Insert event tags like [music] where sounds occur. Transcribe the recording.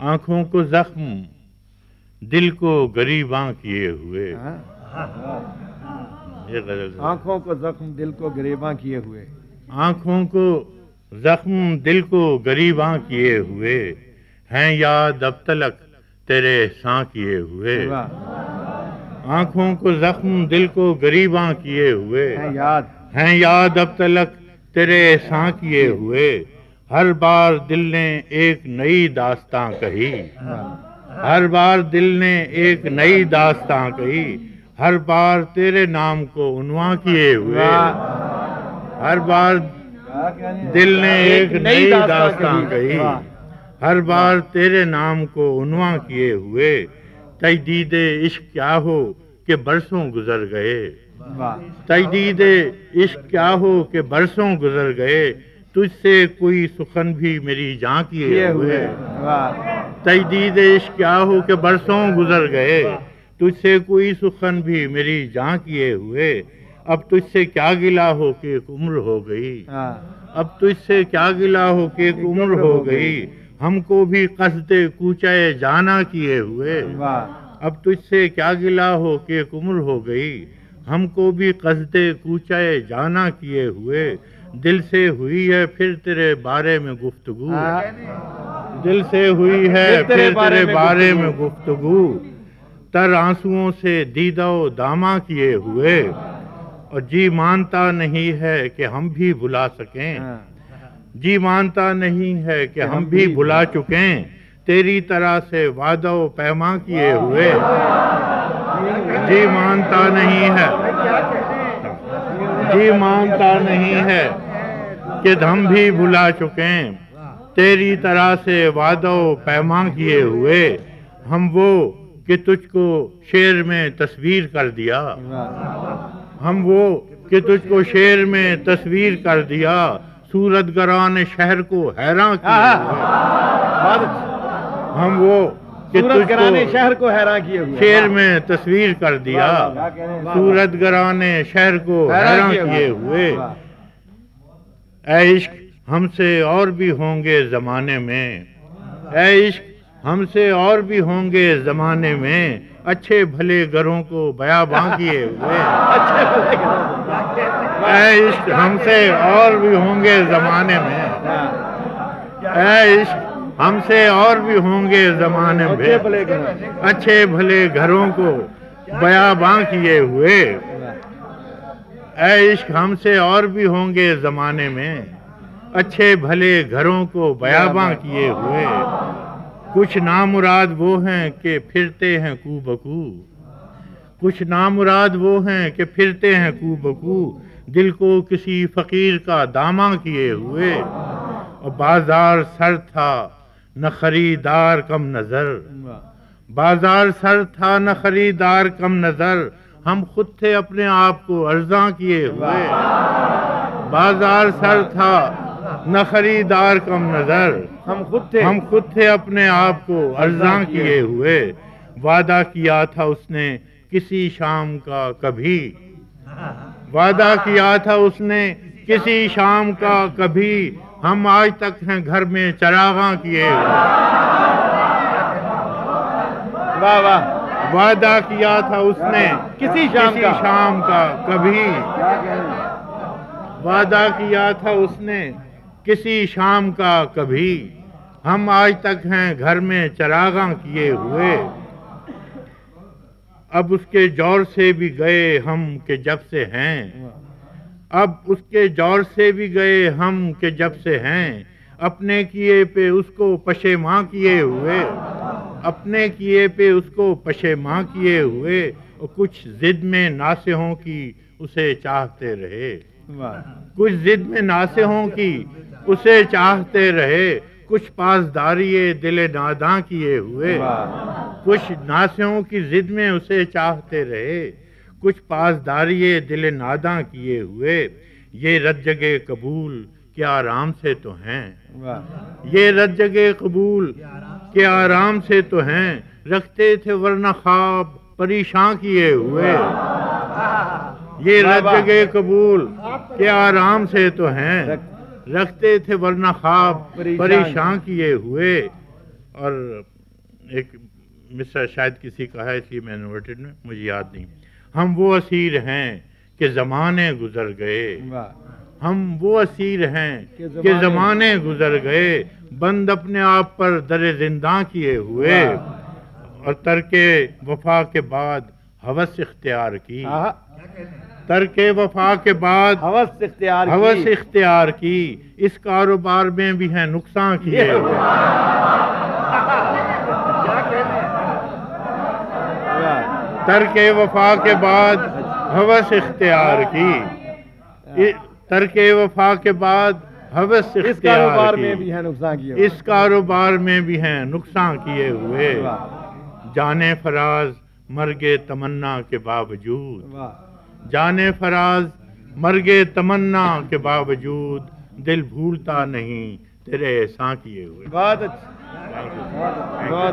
آنکھوں کو زخم دل کو گریباں کیے ہوئے۔ یہ غزل سے- آنکھوں کو زخم دل کو گریباں کیے ہوئے۔ آنکھوں کو زخم دل کو گریباں کیے ہوئے۔ ہیں یاد اب تلک تیرے احسان کیے ہوئے۔ آنکھوں کو زخم دل کو گریباں کیے ہوئے۔ ہیں یاد۔ ہیں یاد اب تلک تیرے احسان کیے ہوئے۔ ہر بار دل نے ایک نئی داستان کہی۔ ہر بار دل نے ایک نئی داستان کہی۔ ہر بار تیرے نام کو عنواں کیے ہوئے۔ ہر بار دل نے ایک نئی داستان کہی۔ ہر بار تیرے نام کو عنواں کیے ہوئے۔ تجدید عشق کیا ہو کہ برسوں گزر گئے۔ تجدید عشق کیا ہو کہ برسوں گزر گئے۔ تجھ سے کوئی سخن بھی میری جان کیے ہوئے۔ تجدید عشق کیا ہو کہ برسوں گزر گئے۔ تجھ سے کوئی سخن بھی میری جان کیے ہوئے۔ اب تجھ سے کیا گلا ہو کہ ایک عمر ہو گئی۔ ہاں۔ اب تجھ سے کیا گلا ہو کہ ایک عمر ہو گئی۔ ہم کو بھی قصد کوچے جانا کیے ہوئے۔ اب تجھ سے کیا گلا ہو کہ ایک عمر ہو گئی۔ ہم کو بھی قصد کوچے جانا کیے ہوئے۔ دل سے ہوئی ہے پھر تیرے بارے میں گفتگو۔ دل سے ہوئی ہے پھر تیرے بارے میں گفتگو۔ تر آنسوؤں سے دیدہ و داما کیے ہوئے۔ اور جی مانتا نہیں ہے کہ ہم بھی بھلا سکیں۔ ہاں۔ جی مانتا نہیں ہے کہ ہم بھی بھلا چکیں۔ تیری طرح سے وعدہ و پیما کیے ہوئے۔ جی مانتا نہیں ہے۔ جی مانتا نہیں ہے کہ ہم بھی بھلا چکیں تیری طرح سے وعدہ و پیما کیے ہوئے ہم وہ کہ تجھ کو شعر میں تصویر کر دیا۔ ہم وہ کہ تجھ کو شعر میں تصویر کر دیا۔ سورت گران شہر کو حیران بہت اچھا۔ ہم وہ سورت کو شہر کو حیران کیے ہوئے شعر میں تصویر کر دیا۔ سورت گرانے شہر کو حیران کیے ہوئے۔ اے عشق ہم سے اور بھی ہوں گے زمانے میں۔ اے عشق ہم سے اور بھی ہوں گے زمانے میں۔ اچھے بھلے گھروں کو بیاباں کیے ہوئے۔ اے عشق ہم سے اور بھی ہوں گے زمانے میں۔ اے عشق ہم سے اور بھی ہوں گے زمانے میں اچھے بھلے گھروں۔ کو بیاباں کیے ہوئے۔ اے عشق ہم سے اور بھی ہوں گے زمانے میں۔ اچھے بھلے گھروں کو بیاباں کیے ہوئے۔ کچھ نامراد وہ ہیں کہ پھرتے ہیں کو بکو۔ کچھ نامراد وہ ہیں کہ پھرتے ہیں کو بکو۔ دل کو کسی فقیر کا داماں کیے ہوئے۔ اور بازار سر تھا۔ نہ خریدار کم نظر۔ بازار سر تھا نہ خریدار کم نظر۔ ہم خود تھے اپنے آپ کو ارزاں کیے ہوئے۔ بازار سر تھا نہ خریدار کم نظر۔ ہم خود تھے۔ ہم خود تھے اپنے آپ کو ارزاں کیے۔ ہوئے۔ وعدہ کیا تھا اس نے کسی شام کا کبھی۔ [laughs] وعدہ کیا تھا اس نے کسی شام کا کبھی۔ ہم آج تک ہیں گھر میں چراغاں کیے واہ واہ۔ وعدہ کیا تھا اس نے۔ کسی شام کا۔ شام کا کبھی۔ وعدہ کیا تھا اس نے۔ کسی شام کا کبھی۔ ہم آج تک ہیں گھر میں چراغاں کیے ہوئے۔ اب اس کے جور سے بھی گئے ہم کہ جب سے ہیں۔ اب اس کے جور سے بھی گئے ہم کہ جب سے ہیں اپنے کیے پہ اس کو پشیماں کیے ہوئے۔ اپنے کیے پہ اس کو پشیماں کیے ہوئے۔ اور کچھ ضد میں ناسہوں کی اسے چاہتے رہے۔ کچھ ضد میں ناسہوں کی اسے چاہتے رہے۔ کچھ پاسداری دل ناداں کیے ہوئے۔ کچھ ناسوں کی ضد میں اسے چاہتے رہے۔ کچھ پاسداری دل ناداں کیے ہوئے یہ رد جگہ قبول کیا آرام سے تو ہیں۔ یہ رد جگہ قبول کے آرام سے تو ہیں۔ رکھتے تھے ورنہ خواب پریشان کیے ہوئے۔ یہ رد جگہ قبول کے آرام سے تو ہیں۔ رکھتے تھے ورنہ خواب پریشان کیے ہوئے۔ اور ایک مصرع شاید کسی کا ہے اس لیے میں نوٹڈ میں مجھے یاد نہیں ہم وہ اسیر ہیں کہ زمانے گزر گئے۔ ہم وہ اسیر ہیں کہ زمانے- گزر گئے۔ بند اپنے آپ پر در زنداں کیے ہوئے۔ اور ترک وفا کے بعد حوث اختیار کی۔ ترک وفا کے بعد حوث اختیار کی۔ حوث اختیار کی۔ اس کاروبار میں بھی ہیں نقصان کیے ہوئے۔ ترک وفا کے بعد حوث اختیار کی۔ ترک وفا کے بعد حوث اختیار کی۔ اس کاروبار میں بھی ہیں نقصان کیے ہوئے۔ جانے فراز مرگ تمنا کے باوجود۔ جانے فراز مرگ تمنا کے باوجود دل بھولتا نہیں تیرے احسان کیے ہوئے۔ بہت اچھا۔ بہت اچھا،